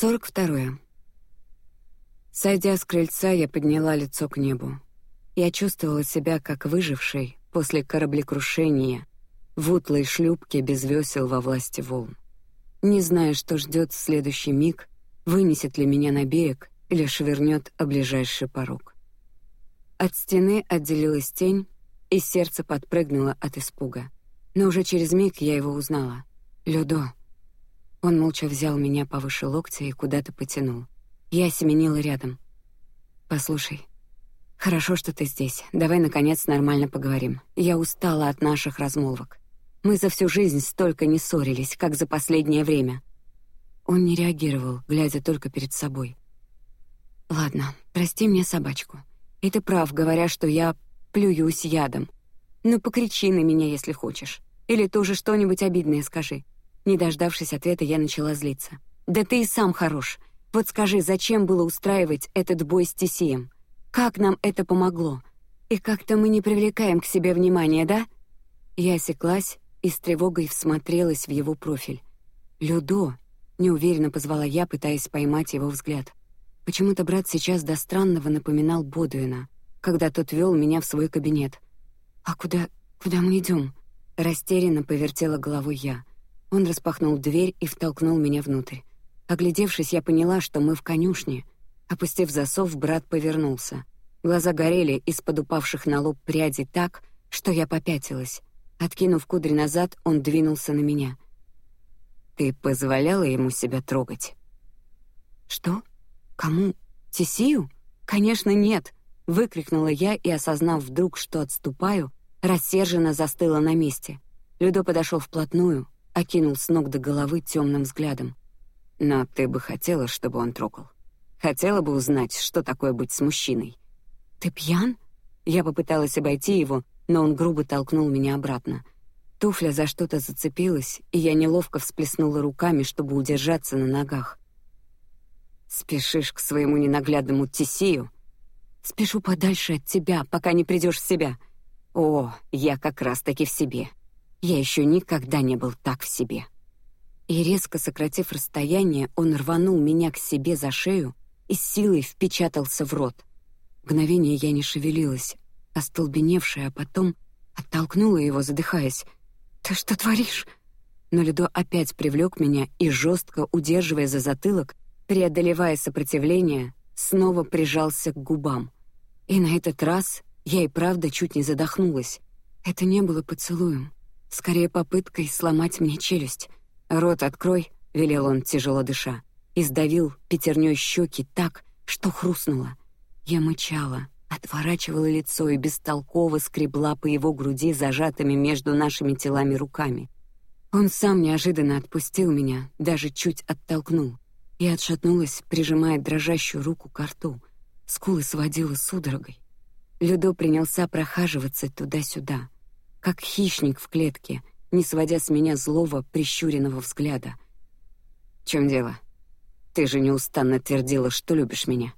Сорок второе. Сойдя с крыльца, я подняла лицо к небу. Я чувствовала себя как выживший после кораблекрушения в утлой шлюпке без весел во власти волн. Не зная, что ждет следующий миг, вынесет ли меня на берег или швырнет о ближайший порог. От стены отделилась тень, и сердце подпрыгнуло от испуга. Но уже через миг я его узнала. Людо. Он молча взял меня повыше локтя и куда-то потянул. Я семенила рядом. Послушай, хорошо, что ты здесь. Давай наконец нормально поговорим. Я устала от наших размолвок. Мы за всю жизнь столько не ссорились, как за последнее время. Он не реагировал, глядя только перед собой. Ладно, прости мне собачку. И ты прав, говоря, что я плююсь ядом. Но ну, покричи на меня, если хочешь, или тоже что-нибудь обидное скажи. Не дождавшись ответа, я начала злиться. Да ты и сам хорош. Вот скажи, зачем было устраивать этот бой с Тисием? Как нам это помогло? И как-то мы не привлекаем к себе внимания, да? Я осеклась и с тревогой всмотрелась в его профиль. Людо, неуверенно позвала я, пытаясь поймать его взгляд. Почему-то брат сейчас до странного напоминал Бодуина, когда тот вел меня в свой кабинет. А куда, куда мы идем? Растерянно повертела головой я. Он распахнул дверь и втолкнул меня внутрь. Оглядевшись, я поняла, что мы в конюшне. Опустив засов, брат повернулся. Глаза горели из-под упавших на лоб прядей так, что я попятилась. Откинув кудри назад, он двинулся на меня. Ты позволяла ему себя трогать? Что? Кому? Тисию? Конечно, нет! Выкрикнула я и, осознав вдруг, что отступаю, рассерженно застыла на месте. Людо подошел вплотную, окинул с ног до головы темным взглядом. Но ты бы хотела, чтобы он трогал. Хотела бы узнать, что такое быть с мужчиной. Ты пьян? Я попыталась обойти его, но он грубо толкнул меня обратно. Туфля за что-то зацепилась, и я неловко всплеснула руками, чтобы удержаться на ногах. Спешишь к своему ненаглядному Тисию? Спешу подальше от тебя, пока не придешь в себя. О, я как раз таки в себе. Я еще никогда не был так в себе. И резко сократив расстояние, он рванул меня к себе за шею и с силой впечатался в рот. Мгновение я не шевелилась, остолбеневшая, а потом оттолкнула его, задыхаясь. Ты что творишь? Но Ледо опять привлек меня и жестко удерживая за затылок, преодолевая сопротивление, снова прижался к губам. И на этот раз я и правда чуть не задохнулась. Это не было поцелуем, скорее попыткой сломать мне челюсть. Рот открой, велел он тяжело дыша, и сдавил пятерней щеки так, что хрустнуло. Я мычала, отворачивала лицо и бестолково скребла по его груди зажатыми между нашими телами руками. Он сам неожиданно отпустил меня, даже чуть оттолкнул. и отшатнулась, прижимая дрожащую руку к рту. Скулы сводила судорогой. Людо принялся прохаживаться туда-сюда как хищник в клетке, не сводя с меня злого прищуренного взгляда. В чем дело? Ты же неустанно твердила, что любишь меня.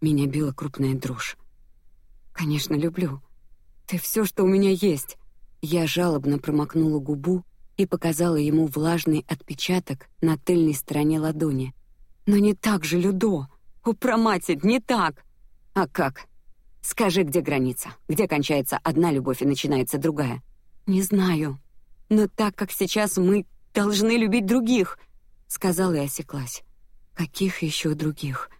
Меня била крупная дрожь. Конечно, люблю. Ты все, что у меня есть. Я жалобно промокнула губу и показала ему влажный отпечаток на тыльной стороне ладони. Но не так же, Людо. О, проматить, не так. А как? Скажи, где граница, где кончается одна любовь и начинается другая. Не знаю, но так как сейчас мы должны любить других, сказала и осеклась. Каких еще других?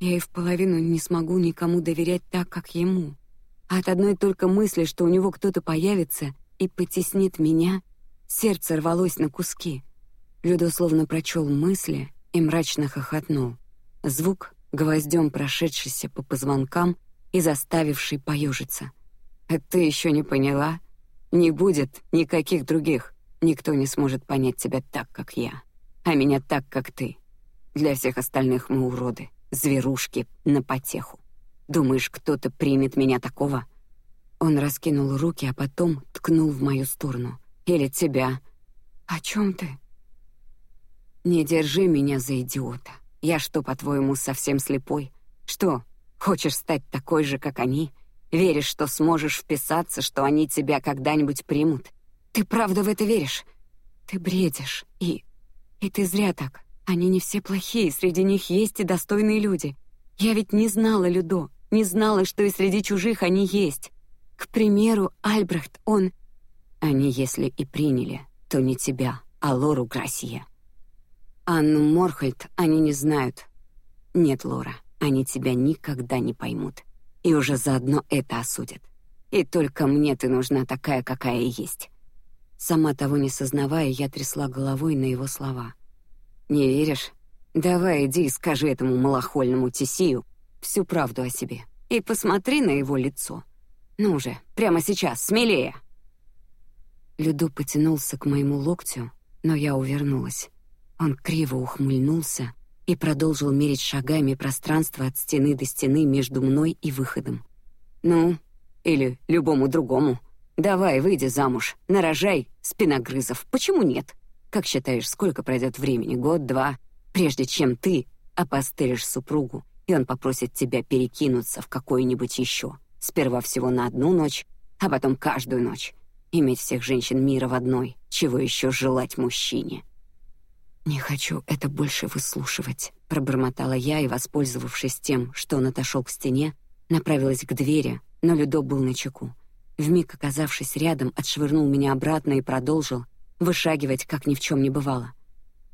Я и в половину не смогу никому доверять так, как ему. А от одной только мысли, что у него кто-то появится и потеснит меня, сердце рвалось на куски. Людо словно прочел мысли и мрачно хохотнул. Звук гвоздем прошедшийся по позвонкам и заставивший поежиться. «А ты еще не поняла? Не будет никаких других. Никто не сможет понять тебя так, как я, а меня так, как ты. Для всех остальных мы уроды, зверушки на потеху. Думаешь, кто-то примет меня такого?» Он раскинул руки, а потом ткнул в мою сторону. «Или тебя?» «О чем ты?» «Не держи меня за идиота. Я что, по-твоему, совсем слепой? Что, Хочешь стать такой же, как они? Веришь, что сможешь вписаться, что они тебя когда-нибудь примут? Ты правда в это веришь? Ты бредишь, и... И ты зря так. Они не все плохие, среди них есть и достойные люди. Я ведь не знала Людо, не знала, что и среди чужих они есть. К примеру, Альбрехт, он... Они, если и приняли, то не тебя, а Лору Грасия. Анну Морхольд они не знают. Нет, Лора, они тебя никогда не поймут. И уже заодно это осудят. И только мне ты нужна такая, какая есть. Сама того не сознавая, я трясла головой на его слова. Не веришь? Давай иди и скажи этому малохольному Тисию всю правду о себе и посмотри на его лицо. Ну же, прямо сейчас, смелее. Люду потянулся к моему локтю, но я увернулась. Он криво ухмыльнулся и продолжил мерить шагами пространство от стены до стены между мной и выходом. Ну, или любому другому. Давай, выйди замуж, нарожай спиногрызов. Почему нет? Как считаешь, сколько пройдет времени? Год, два, прежде чем ты опостылишь супругу, и он попросит тебя перекинуться в какой-нибудь еще. Сперва всего на одну ночь, а потом каждую ночь. Иметь всех женщин мира в одной, чего еще желать мужчине? Не хочу это больше выслушивать, пробормотала я и, воспользовавшись тем, что он отошел к стене, направилась к двери, но Людо был на чеку. Вмиг оказавшись рядом, отшвырнул меня обратно и продолжил вышагивать, как ни в чем не бывало.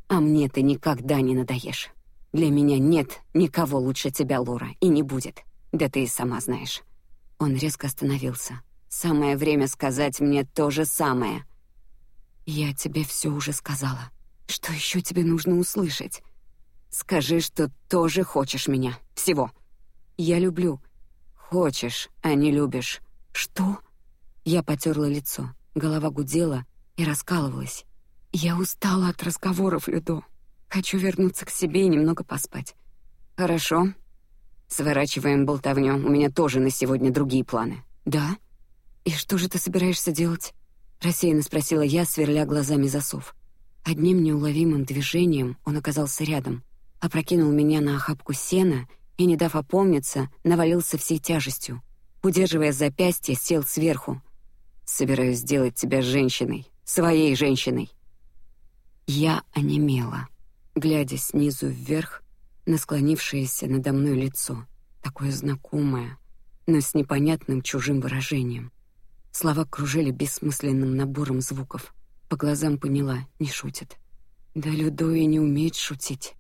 А мне ты никогда не надоешь. Для меня нет никого лучше тебя, Лора, и не будет. Да ты и сама знаешь. Он резко остановился. Самое время сказать мне то же самое. Я тебе все уже сказала. Что еще тебе нужно услышать? Скажи, что тоже хочешь меня. Всего. Я люблю. Хочешь, а не любишь. Что? Я потерла лицо. Голова гудела и раскалывалась. Я устала от разговоров, Людо. Хочу вернуться к себе и немного поспать. Хорошо. Сворачиваем болтовню. У меня тоже на сегодня другие планы. Да? И что же ты собираешься делать? Рассеянно спросила я, сверля глазами засов. Одним неуловимым движением он оказался рядом, опрокинул меня на охапку сена и, не дав опомниться, навалился всей тяжестью. Удерживая запястье, сел сверху. Собираюсь сделать тебя женщиной, своей женщиной. Я онемела, глядя снизу вверх на склонившееся надо мной лицо, такое знакомое, но с непонятным чужим выражением. Слова кружили бессмысленным набором звуков. По глазам поняла, не шутит. Да Людо и не умеет шутить.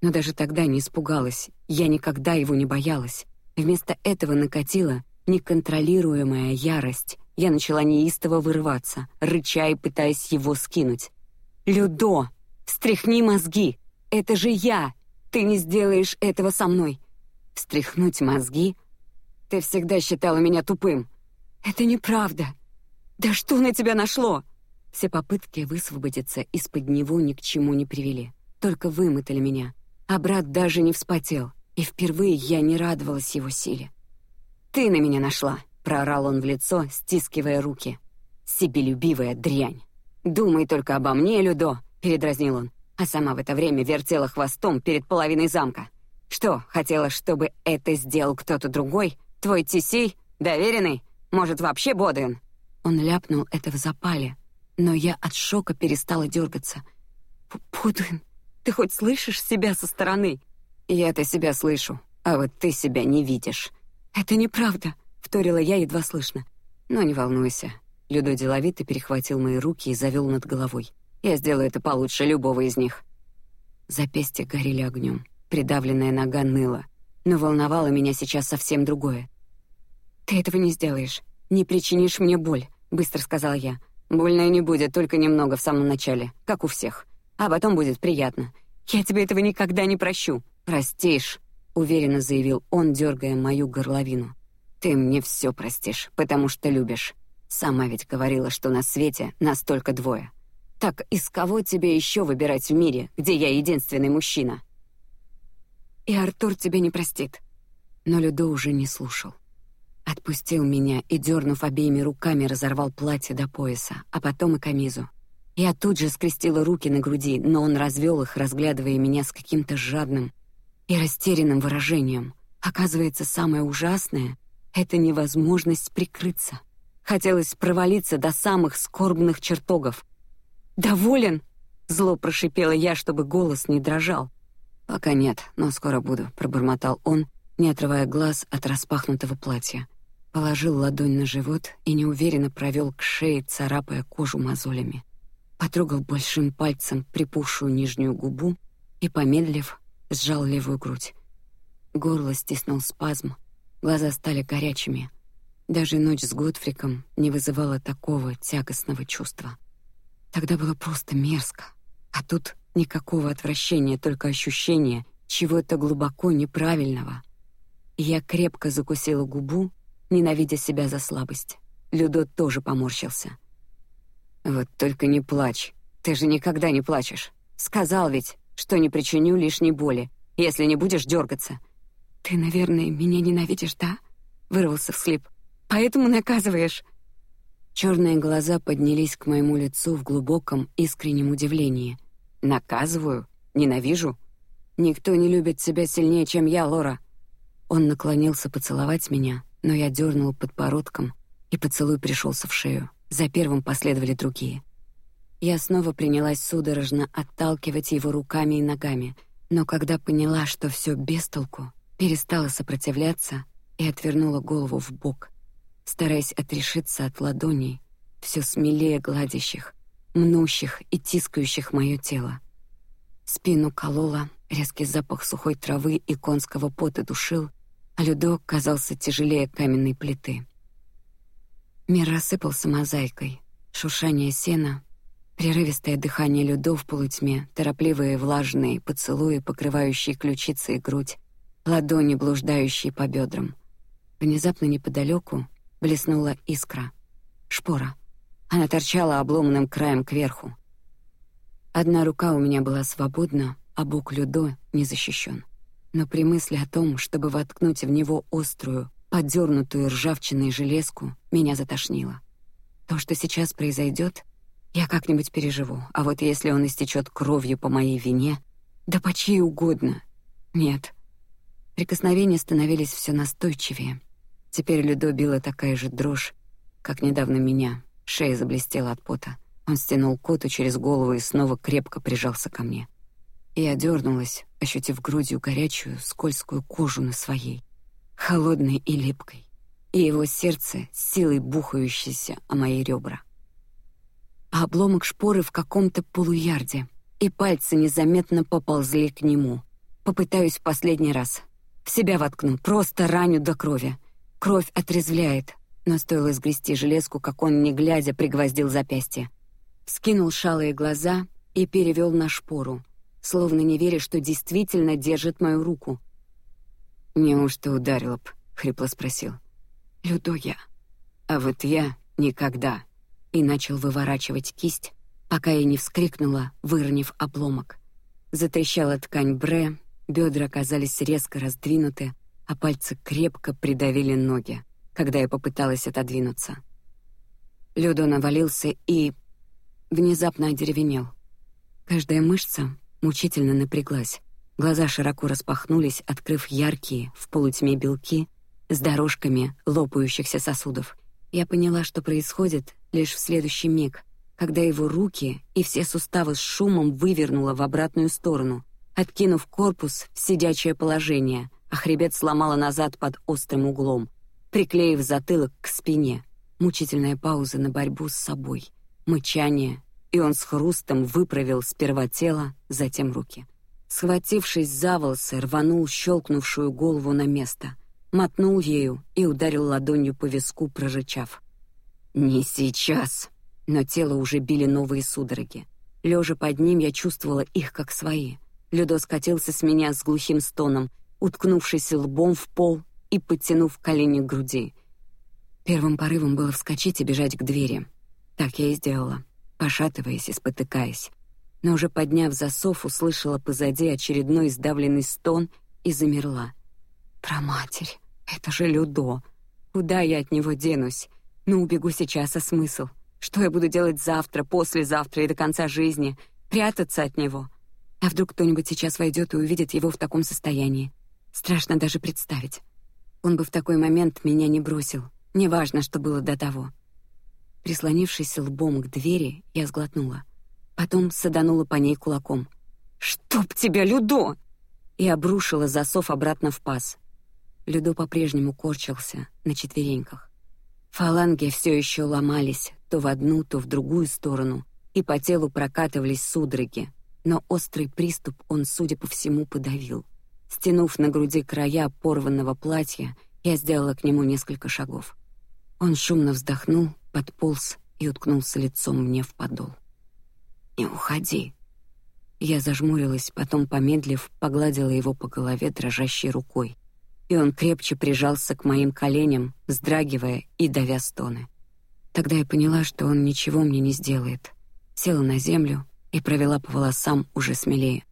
Но даже тогда не испугалась. Я никогда его не боялась. Вместо этого накатила неконтролируемая ярость. Я начала неистово вырываться, рыча и пытаясь его скинуть. Людо, встряхни мозги. Это же я. Ты не сделаешь этого со мной. Встряхнуть мозги? Ты всегда считала меня тупым. Это неправда. Да что на тебя нашло? Все попытки высвободиться из-под него ни к чему не привели, только вымотали меня. А брат даже не вспотел, и впервые я не радовалась его силе. Ты на меня нашла, проорал он в лицо, стискивая руки. Себелюбивая дрянь. Думай только обо мне, Людо, передразнил он, а сама в это время вертела хвостом перед половиной замка. Что, хотела, чтобы это сделал кто-то другой? Твой Тисей, доверенный? Может, вообще Боден? Он ляпнул это в запале, но я от шока перестала дергаться. Боден, ты хоть слышишь себя со стороны? Я-то себя слышу, а вот ты себя не видишь. Это неправда, вторила я едва слышно. Но не волнуйся. Людо деловито перехватил мои руки и завел над головой. Я сделаю это получше любого из них. Запястья горели огнем, придавленная нога ныла, но волновало меня сейчас совсем другое. Ты этого не сделаешь. Не причинишь мне боль, быстро сказала я. Больно не будет, только немного в самом начале, как у всех. А потом будет приятно. Я тебе этого никогда не прощу. Простишь, уверенно заявил он, дергая мою горловину. Ты мне все простишь, потому что любишь. Сама ведь говорила, что на свете нас только двое. Так из кого тебе еще выбирать в мире, где я единственный мужчина? И Артур тебя не простит. Но Людо уже не слушал. Отпустил меня и, дернув обеими руками, разорвал платье до пояса, а потом и камизу. Я тут же скрестила руки на груди, но он развел их, разглядывая меня с каким-то жадным и растерянным выражением. Оказывается, самое ужасное — это невозможность прикрыться. Хотелось провалиться до самых скорбных чертогов. Доволен? Зло прошипела я, чтобы голос не дрожал. Пока нет, но скоро буду, пробормотал он, не отрывая глаз от распахнутого платья. Положил ладонь на живот и неуверенно провел к шее, царапая кожу мозолями. Потрогал большим пальцем припухшую нижнюю губу и, помедлив, сжал левую грудь. Горло стиснул спазм, глаза стали горячими. Даже ночь с Готфриком не вызывала такого тягостного чувства. Тогда было просто мерзко, а тут никакого отвращения, только ощущение чего-то глубоко неправильного. я крепко закусила губу, ненавидя себя за слабость. Людо тоже поморщился. Вот только не плачь, ты же никогда не плачешь. Сказал ведь, что не причиню лишней боли, если не будешь дергаться. Ты, наверное, меня ненавидишь, да? Вырвался всхлип. Поэтому наказываешь. Черные глаза поднялись к моему лицу в глубоком искреннем удивлении. Наказываю? Ненавижу? Никто не любит тебя сильнее, чем я, Лора. Он наклонился поцеловать меня, но я дернула подбородком, и поцелуй пришелся в шею. За первым последовали другие. Я снова принялась судорожно отталкивать его руками и ногами, но когда поняла, что все без толку, перестала сопротивляться и отвернула голову в бок, стараясь отрешиться от ладоней, все смелее гладящих, мнущих и тискающих мое тело. Спину колола, резкий запах сухой травы и конского пота душил, а казался тяжелее каменной плиты. Мир рассыпался мозаикой, шуршание сена, прерывистое дыхание Людо в полутьме, торопливые влажные поцелуи, покрывающие ключицы и грудь, ладони, блуждающие по бедрам. Внезапно неподалеку блеснула искра. Шпора. Она торчала обломанным краем кверху. Одна рука у меня была свободна, а бок Людо не защищен. Но при мысли о том, чтобы воткнуть в него острую, подернутую ржавчиной железку, меня затошнило. То, что сейчас произойдет, я как-нибудь переживу. А вот если он истечет кровью по моей вине, да по чьей угодно, нет. Прикосновения становились все настойчивее. Теперь Людо била такая же дрожь, как недавно меня. Шея заблестела от пота. Он стянул коту через голову и снова крепко прижался ко мне. Я дернулась, ощутив грудью горячую, скользкую кожу на своей, холодной и липкой, и его сердце силой бухающееся о мои ребра. А обломок шпоры в каком-то полуярде, и пальцы незаметно поползли к нему. Попытаюсь в последний раз. В себя воткну, просто раню до крови. Кровь отрезвляет, но стоило сгрести железку, как он, не глядя, пригвоздил запястье. Скинул шалые глаза и перевел на шпору, словно не веря, что действительно держит мою руку. «Неужто ударила б?» — хрипло спросил. «Людо я. А вот я никогда». И начал выворачивать кисть, пока я не вскрикнула, выронив обломок. Затрещала ткань бре, бедра оказались резко раздвинуты, а пальцы крепко придавили ноги, когда я попыталась отодвинуться. Людо навалился и внезапно одеревенел. Каждая мышца мучительно напряглась. Глаза широко распахнулись, открыв яркие в полутьме белки с дорожками лопающихся сосудов. Я поняла, что происходит лишь в следующий миг, когда его руки и все суставы с шумом вывернуло в обратную сторону, откинув корпус в сидячее положение, а хребет сломало назад под острым углом, приклеив затылок к спине. Мучительная пауза на борьбу с собой, мычание, и он с хрустом выправил сперва тело, затем руки. Схватившись за волосы, рванул щелкнувшую голову на место, мотнул ею и ударил ладонью по виску, прорычав: "Не сейчас!" Но тело уже били новые судороги. Лежа под ним, я чувствовала их как свои. Людо скатился с меня с глухим стоном, уткнувшись лбом в пол и подтянув колени к груди. Первым порывом было вскочить и бежать к двери. Так я и сделала, пошатываясь и спотыкаясь. Но уже подняв засов, услышала позади очередной сдавленный стон и замерла. Про матерь, это же Людо. Куда я от него денусь? Ну убегу сейчас, а смысл? Что я буду делать завтра, послезавтра и до конца жизни? Прятаться от него? А вдруг кто-нибудь сейчас войдет и увидит его в таком состоянии? Страшно даже представить. Он бы в такой момент меня не бросил. Неважно, что было до того. Прислонившись лбом к двери, я сглотнула. потом саданула по ней кулаком. «Чтоб тебя, Людо!» и обрушила засов обратно в паз. Людо по-прежнему корчился на четвереньках. Фаланги все еще ломались то в одну, то в другую сторону, и по телу прокатывались судороги, но острый приступ он, судя по всему, подавил. Стянув на груди края порванного платья, я сделала к нему несколько шагов. Он шумно вздохнул, подполз и уткнулся лицом мне в подол. Не уходи. Я зажмурилась, потом, помедлив, погладила его по голове дрожащей рукой, и он крепче прижался к моим коленям, вздрагивая и давя стоны. Тогда я поняла, что он ничего мне не сделает. Села на землю и провела по волосам уже смелее.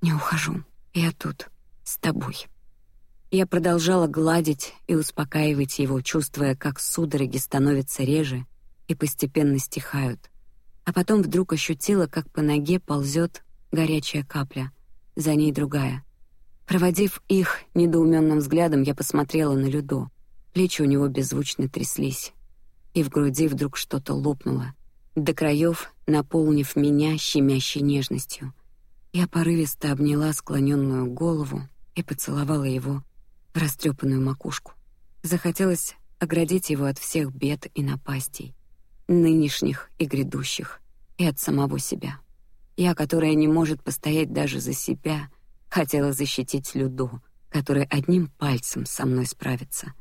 Не ухожу, я тут с тобой. Я продолжала гладить и успокаивать его, чувствуя, как судороги становятся реже и постепенно стихают. А потом вдруг ощутила, как по ноге ползет горячая капля, за ней другая. Проводив их недоуменным взглядом, я посмотрела на Людо. Плечи у него беззвучно тряслись, и в груди вдруг что-то лопнуло до краев, наполнив меня щемящей нежностью. Я порывисто обняла склоненную голову и поцеловала его растрепанную макушку. Захотелось оградить его от всех бед и напастей, нынешних и грядущих, и от самого себя. Я, которая не может постоять даже за себя, хотела защитить Люду, который одним пальцем со мной справится.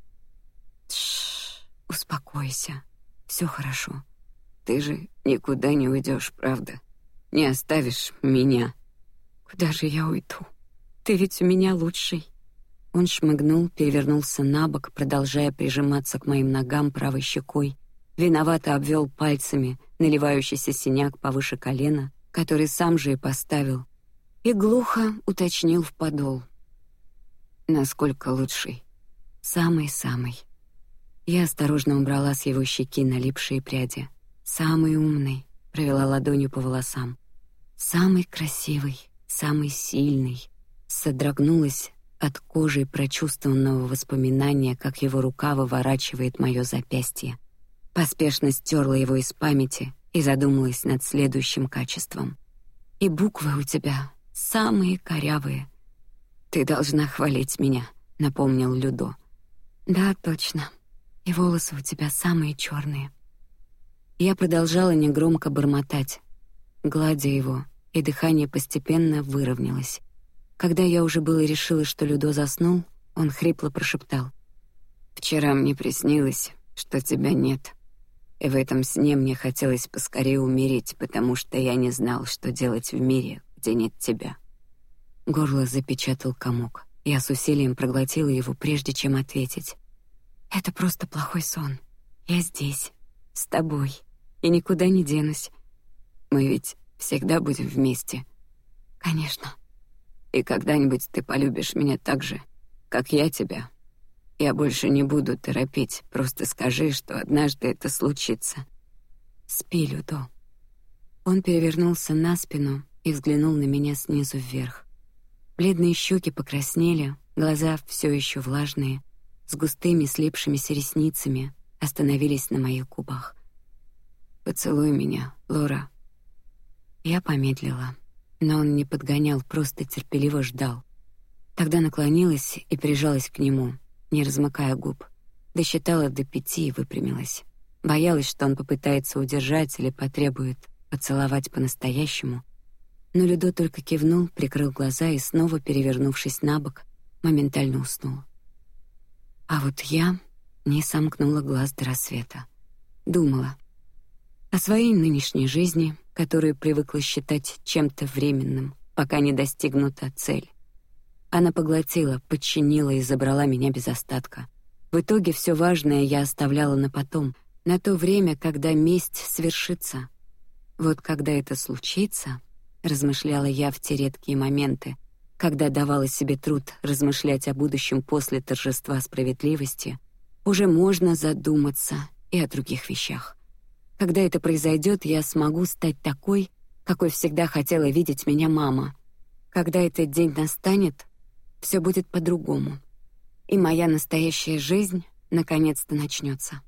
Тш, успокойся, все хорошо. Ты же никуда не уйдешь, правда? Не оставишь меня. Куда же я уйду? Ты ведь у меня лучший. Он шмыгнул, перевернулся на бок, продолжая прижиматься к моим ногам правой щекой. Виновато обвел пальцами наливающийся синяк повыше колена, который сам же и поставил, и глухо уточнил в подол. Насколько лучший? Самый-самый. Я осторожно убрала с его щеки налипшие пряди. Самый умный, провела ладонью по волосам. Самый красивый, самый сильный. Содрогнулась от кожи прочувствованного воспоминания, как его рука выворачивает мое запястье. Поспешно стерла его из памяти и задумалась над следующим качеством. И буквы у тебя самые корявые. Ты должна хвалить меня, напомнил Людо. Да, точно. И волосы у тебя самые черные. Я продолжала негромко бормотать, гладя его, и дыхание постепенно выровнялось. Когда я уже было решила, что Людо заснул, он хрипло прошептал: "Вчера мне приснилось, что тебя нет, и в этом сне мне хотелось поскорее умереть, потому что я не знал, что делать в мире, где нет тебя". Горло запечатал комок. Я с усилием проглотила его, прежде чем ответить. Это просто плохой сон. Я здесь, с тобой и никуда не денусь. Мы ведь всегда будем вместе. Конечно. И когда-нибудь ты полюбишь меня так же, как я тебя. Я больше не буду торопить, просто скажи, что однажды это случится. Спи, Людо. Он перевернулся на спину и взглянул на меня снизу вверх. Бледные щеки покраснели, глаза все еще влажные, с густыми слипшимися ресницами, остановились на моих губах. Поцелуй меня, Лора. Я помедлила, но он не подгонял, просто терпеливо ждал. Тогда наклонилась и прижалась к нему, не размыкая губ. Досчитала до пяти и выпрямилась. Боялась, что он попытается удержать или потребует поцеловать по-настоящему. Но Людо только кивнул, прикрыл глаза и снова, перевернувшись на бок, моментально уснул. А вот я не сомкнула глаз до рассвета. Думала, о своей нынешней жизни, которую привыкла считать чем-то временным, пока не достигнута цель. Она поглотила, подчинила и забрала меня без остатка. В итоге все важное я оставляла на потом, на то время, когда месть свершится. Вот когда это случится, размышляла я в те редкие моменты, когда давала себе труд размышлять о будущем после торжества справедливости, уже можно задуматься и о других вещах. Когда это произойдет, я смогу стать такой, какой всегда хотела видеть меня мама. Когда этот день настанет, все будет по-другому, и моя настоящая жизнь наконец-то начнется.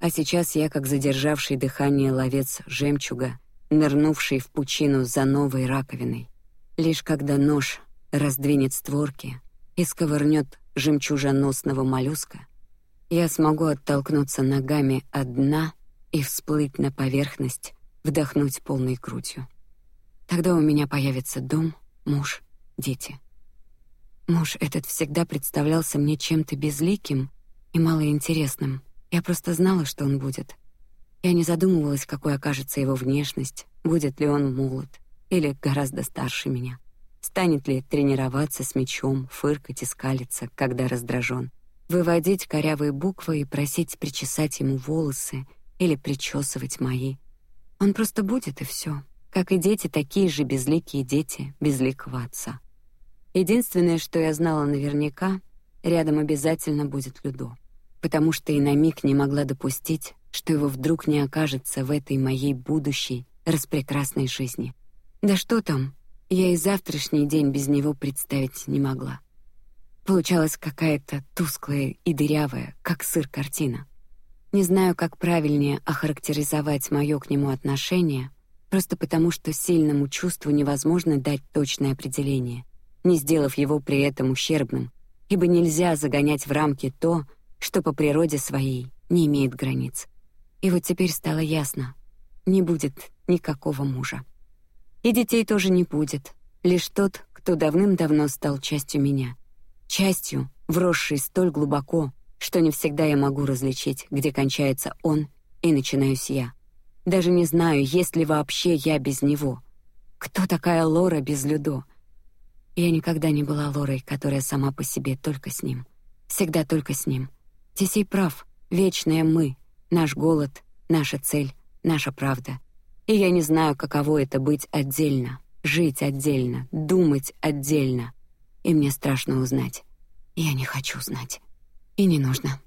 А сейчас я, как задержавший дыхание ловец жемчуга, нырнувший в пучину за новой раковиной. Лишь когда нож раздвинет створки и сковырнет жемчужоносного моллюска, я смогу оттолкнуться ногами от дна и всплыть на поверхность, вдохнуть полной грудью. Тогда у меня появится дом, муж, дети. Муж этот всегда представлялся мне чем-то безликим и малоинтересным. Я просто знала, что он будет. Я не задумывалась, какой окажется его внешность, будет ли он молод или гораздо старше меня, станет ли тренироваться с мечом, фыркать и скалиться, когда раздражен, выводить корявые буквы и просить причесать ему волосы или причесывать мои. Он просто будет и все, как и дети, такие же безликие дети безликого отца. Единственное, что я знала наверняка, рядом обязательно будет Людо, потому что и на миг не могла допустить, что его вдруг не окажется в этой моей будущей распрекрасной жизни. Да что там, я и завтрашний день без него представить не могла. Получалась какая-то тусклая и дырявая, как сыр картина. Не знаю, как правильнее охарактеризовать мое к нему отношение, просто потому что сильному чувству невозможно дать точное определение не сделав его при этом ущербным, ибо нельзя загонять в рамки то, что по природе своей не имеет границ. И вот теперь стало ясно: не будет никакого мужа, и детей тоже не будет. Лишь тот, кто давным-давно стал частью меня, частью, вросшей столь глубоко, что не всегда я могу различить, где кончается он и начинаюсь я. Даже не знаю, есть ли вообще я без него. Кто такая Лора без Людо? Я никогда не была Лорой, которая сама по себе только с ним, всегда только с ним. Тесей прав, вечное мы, наш голод, наша цель, наша правда. И я не знаю, каково это быть отдельно, жить отдельно, думать отдельно. И мне страшно узнать. Я не хочу знать. И не нужно.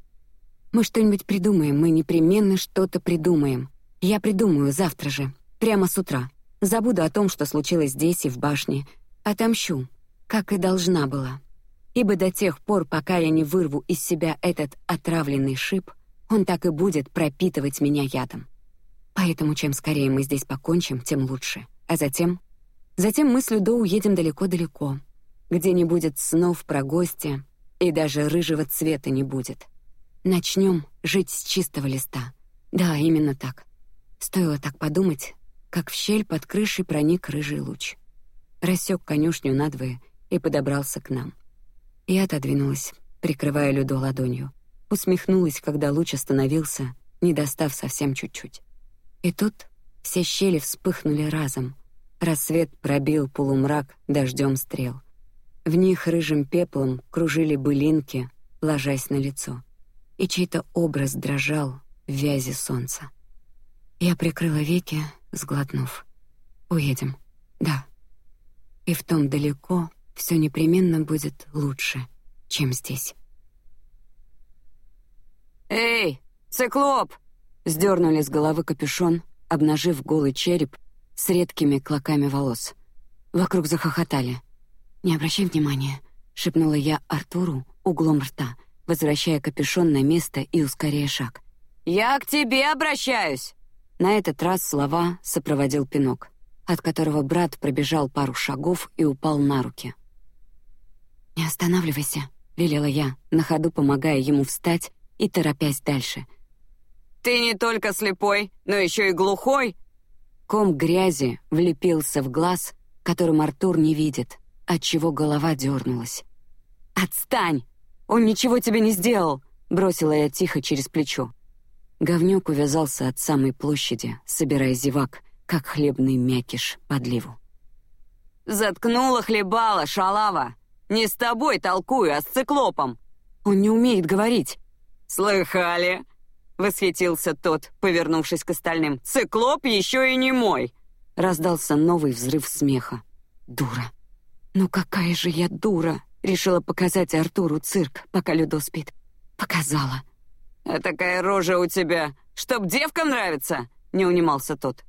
Мы что-нибудь придумаем, мы непременно что-то придумаем. Я придумаю завтра же, прямо с утра. Забуду о том, что случилось здесь и в башне. Отомщу, как и должна была. Ибо до тех пор, пока я не вырву из себя этот отравленный шип, он так и будет пропитывать меня ядом. Поэтому чем скорее мы здесь покончим, тем лучше. А затем, затем мы с Людо уедем далеко-далеко, где не будет снов про гостя и даже рыжего цвета не будет. Начнем жить с чистого листа. Да, именно так. Стоило так подумать, как в щель под крышей проник рыжий луч, рассек конюшню надвое и подобрался к нам. Я отодвинулась, прикрывая Людо ладонью, усмехнулась, когда луч остановился, не достав совсем чуть-чуть. И тут все щели вспыхнули разом. Рассвет пробил полумрак дождем стрел. В них рыжим пеплом кружили былинки, ложась на лицо, и чей-то образ дрожал в вязи солнца. Я прикрыла веки, сглотнув. Уедем, да. И в том далеко все непременно будет лучше, чем здесь. Эй, циклоп! Сдернули с головы капюшон, обнажив голый череп с редкими клоками волос. Вокруг захохотали. Не обращай внимания, шепнула я Артуру углом рта, возвращая капюшон на место и ускоряя шаг. Я к тебе обращаюсь. На этот раз слова сопроводил пинок, от которого брат пробежал пару шагов и упал на руки. «Не останавливайся», — велела я, на ходу помогая ему встать и торопясь дальше. «Ты не только слепой, но еще и глухой!» Ком грязи влепился в глаз, которым Артур не видит, отчего голова дернулась. «Отстань! Он ничего тебе не сделал!» — бросила я тихо через плечо. Говнюк увязался от самой площади, собирая зевак, как хлебный мякиш подливу. «Заткнула хлебала, шалава!» Не с тобой толкую, а с циклопом. Он не умеет говорить. Слыхали? Восхитился тот, повернувшись к остальным. Циклоп еще и не мой. Раздался новый взрыв смеха. Дура. Ну какая же я дура! Решила показать Артуру цирк, пока Людо спит. Показала. А такая рожа у тебя, чтоб девкам нравится? Не унимался тот.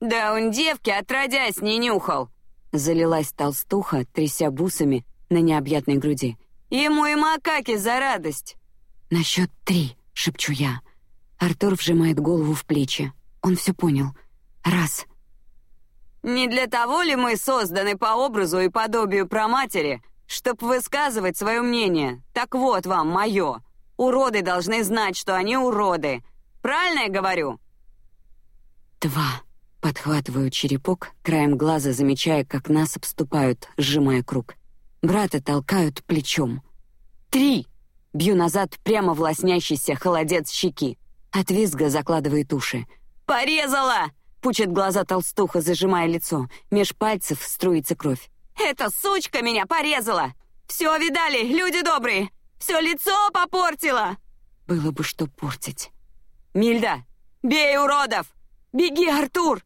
Да он девки отродясь не нюхал. Залилась толстуха, тряся бусами на необъятной груди. «Ему и макаки за радость!» «На счет три!» — шепчу я. Артур вжимает голову в плечи. Он все понял. «Раз, Не для того ли мы созданы по образу и подобию проматери, чтоб высказывать свое мнение? Так вот вам мое. Уроды должны знать, что они уроды. Правильно я говорю?» «Два». Подхватываю черепок, краем глаза замечая, как нас обступают, сжимая круг. Брата толкают плечом. «Три!» Бью назад прямо в лоснящийся холодец щеки. От визга закладывает уши. «Порезала!» Пучит глаза толстуха, зажимая лицо. Меж пальцев струится кровь. «Эта сучка меня порезала! Все видали, люди добрые! Все лицо попортила!» Было бы что портить. «Мильда, бей уродов! Беги, Артур!»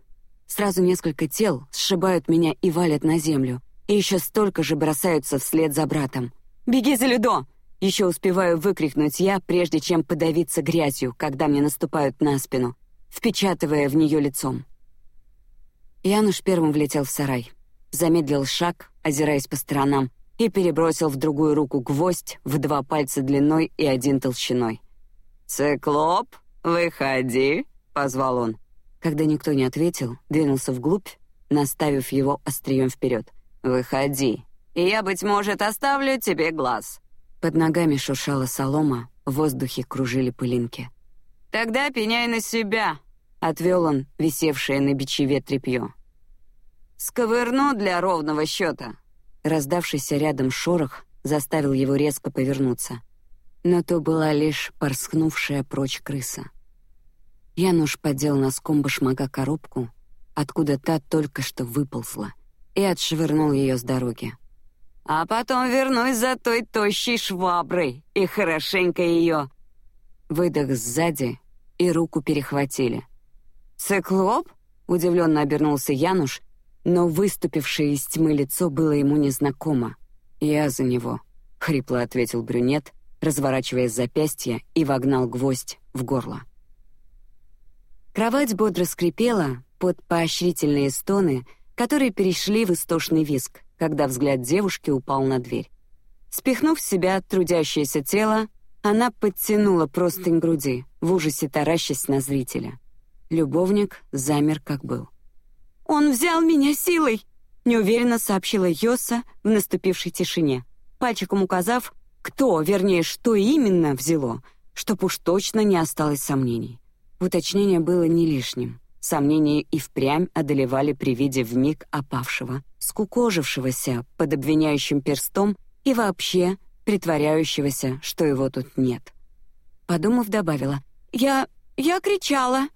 Сразу несколько тел сшибают меня и валят на землю, и еще столько же бросаются вслед за братом. «Беги за Людо!» Еще успеваю выкрикнуть я, прежде чем подавиться грязью, когда мне наступают на спину, впечатывая в нее лицом. Януш первым влетел в сарай, замедлил шаг, озираясь по сторонам, и перебросил в другую руку гвоздь в два пальца длиной и один толщиной. «Циклоп, выходи!» — позвал он. Когда никто не ответил, двинулся вглубь, наставив его острием вперед. «Выходи, и я, быть может, оставлю тебе глаз». Под ногами шуршала солома, в воздухе кружили пылинки. «Тогда пеняй на себя», — отвел он висевшее на бичеве тряпье. «Сковырну для ровного счета». Раздавшийся рядом шорох заставил его резко повернуться. Но то была лишь порскнувшая прочь крыса. Януш подел носком башмака коробку, откуда та только что выползла, и отшвырнул ее с дороги. «А потом вернусь за той тощей шваброй и хорошенько ее...» Выдох сзади, и руку перехватили. «Циклоп?» — удивленно обернулся Януш, но выступившее из тьмы лицо было ему незнакомо. «Я за него», — хрипло ответил брюнет, разворачивая запястье и вогнал гвоздь в горло. Кровать бодро скрипела под поощрительные стоны, которые перешли в истошный визг, когда взгляд девушки упал на дверь. Спихнув с себя трудящееся тело, она подтянула простынь груди, в ужасе таращась на зрителя. Любовник замер, как был. «Он взял меня силой!» — неуверенно сообщила Йоса в наступившей тишине, пальчиком указав, кто, вернее, что именно взяло, чтоб уж точно не осталось сомнений. Уточнение было не лишним. Сомнения и впрямь одолевали при виде вмиг опавшего, скукожившегося под обвиняющим перстом и вообще притворяющегося, что его тут нет. Подумав, добавила: "Я я кричала".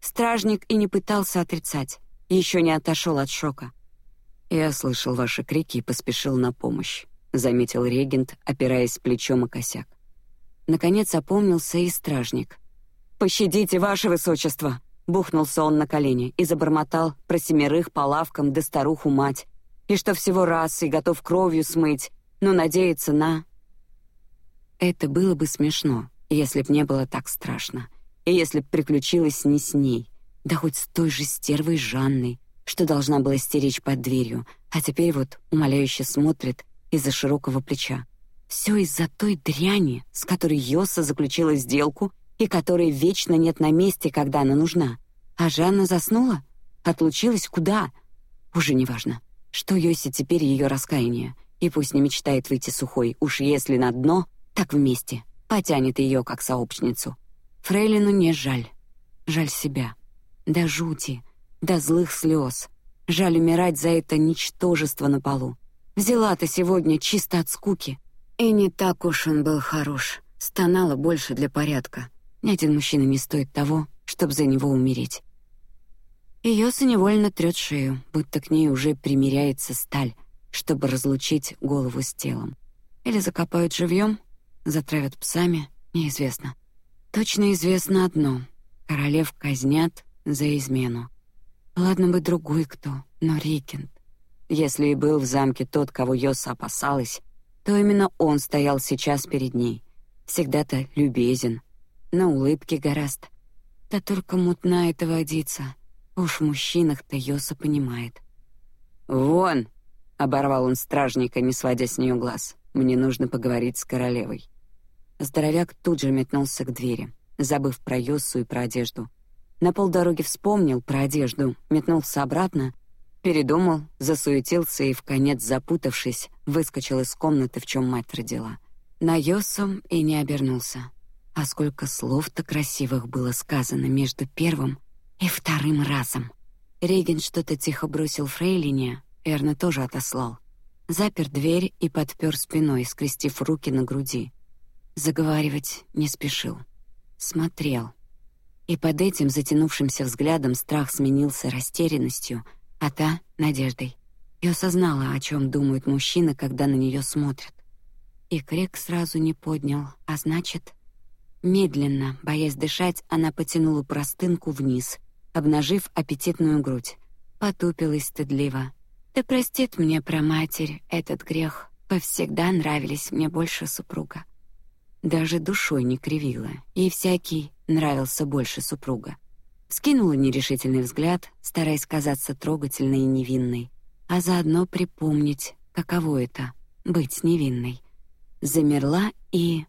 Стражник и не пытался отрицать, еще не отошел от шока. Я слышал ваши крики и поспешил на помощь, заметил регент, опираясь плечом о косяк. Наконец опомнился и стражник. «Пощадите, ваше высочество!» Бухнулся он на колени и забормотал про семерых по лавкам да старуху мать, и что всего раз и готов кровью смыть, но надеется на... Это было бы смешно, если б не было так страшно, и если б приключилось не с ней, да хоть с той же стервой Жанной, что должна была стеречь под дверью, а теперь вот умоляюще смотрит из-за широкого плеча. Все из-за той дряни, с которой Йоса заключила сделку и которой вечно нет на месте, когда она нужна. А Жанна заснула? Отлучилась куда? Уже неважно. Что Йоси теперь ее раскаяние. И пусть не мечтает выйти сухой, уж если на дно, так вместе. Потянет ее как сообщницу. Фрейлину не жаль. Жаль себя. До жути, до злых слез. Жаль умирать за это ничтожество на полу. Взяла-то сегодня чисто от скуки. И не так уж он был хорош. Стонала больше для порядка. Ни один мужчина не стоит того, чтобы за него умереть. Ее невольно трет шею, будто к ней уже примиряется сталь, чтобы разлучить голову с телом. Или закопают живьем, затравят псами, неизвестно. Точно известно одно: королев казнят за измену. Ладно бы другой кто, но Рикент. Если и был в замке тот, кого Йоса опасалась, то именно он стоял сейчас перед ней. Всегда-то любезен, на улыбке гораст. Да только мутна эта водица. Уж в мужчинах-то Йоса понимает. «Вон!» — оборвал он стражника, не сводя с нее глаз. «Мне нужно поговорить с королевой». Здоровяк тут же метнулся к двери, забыв про Йосу и про одежду. На полдороги вспомнил про одежду, метнулся обратно, Передумал, засуетился и, в конец запутавшись, выскочил из комнаты, в чем мать родила. На Йосом и не обернулся. А сколько слов-то красивых было сказано между первым и вторым разом. Реген что-то тихо бросил Фрейлине, Эрна тоже отослал. Запер дверь и подпер спиной, скрестив руки на груди. Заговаривать не спешил. Смотрел. И под этим затянувшимся взглядом страх сменился растерянностью, а та — надеждой. И осознала, о чем думают мужчины, когда на нее смотрят. И крик сразу не поднял, а значит... Медленно, боясь дышать, она потянула простынку вниз, обнажив аппетитную грудь. Потупилась стыдливо. «Да простит мне про матерь этот грех. Вы всегда нравились мне больше супруга». Даже душой не кривила, и всякий нравился больше супруга. Скинула нерешительный взгляд, стараясь казаться трогательной и невинной, а заодно припомнить, каково это — быть невинной. Замерла и...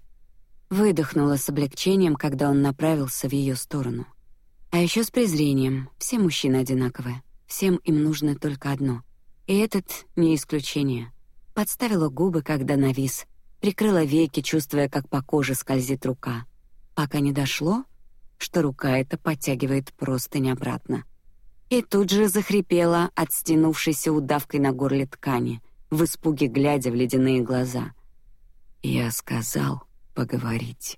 Выдохнула с облегчением, когда он направился в ее сторону. А еще с презрением. Все мужчины одинаковые. Всем им нужно только одно. И этот не исключение. Подставила губы, когда навис, прикрыла веки, чувствуя, как по коже скользит рука. Пока не дошло, что рука эта подтягивает простынь обратно. И тут же захрипела от стянувшейся удавкой на горле ткани, в испуге глядя в ледяные глаза. «Я сказал поговорить».